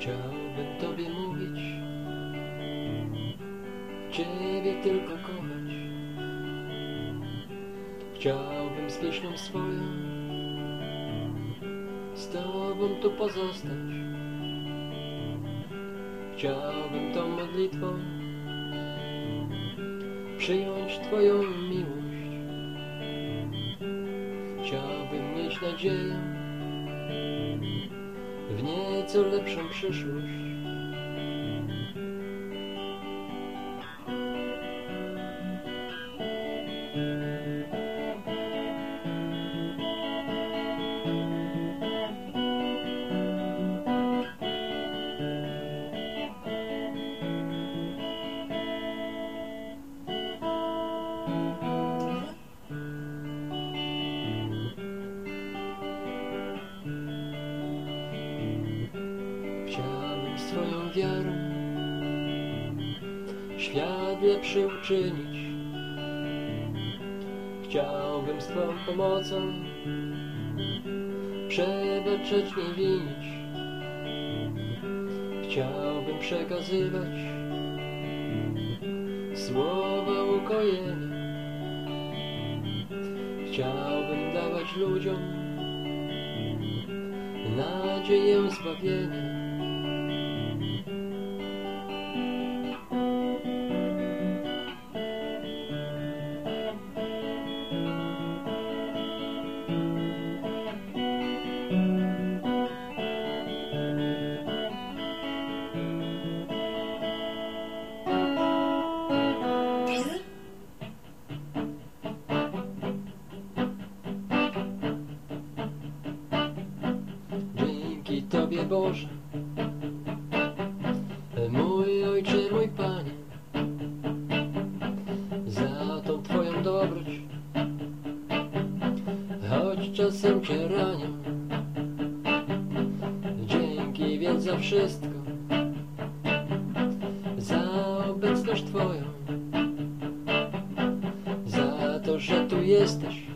Chciałbym Tobie mówić, Ciebie tylko kochać. Chciałbym z pieśnią swoją z Tobą tu pozostać. Chciałbym tą modlitwą przyjąć Twoją miłość. Chciałbym mieć nadzieję w nieco lepszą przyszłość. Swoją wiarą świat lepszy uczynić. Chciałbym z Twą pomocą przebaczać, nie winić. Chciałbym przekazywać słowa ukojenia. Chciałbym dawać ludziom nadzieję zbawienia. Tobie Boże, mój Ojcze, mój Panie, za tą Twoją dobroć, choć czasem Cię ranię. Dzięki więc za wszystko, za obecność Twoją, za to, że tu jesteś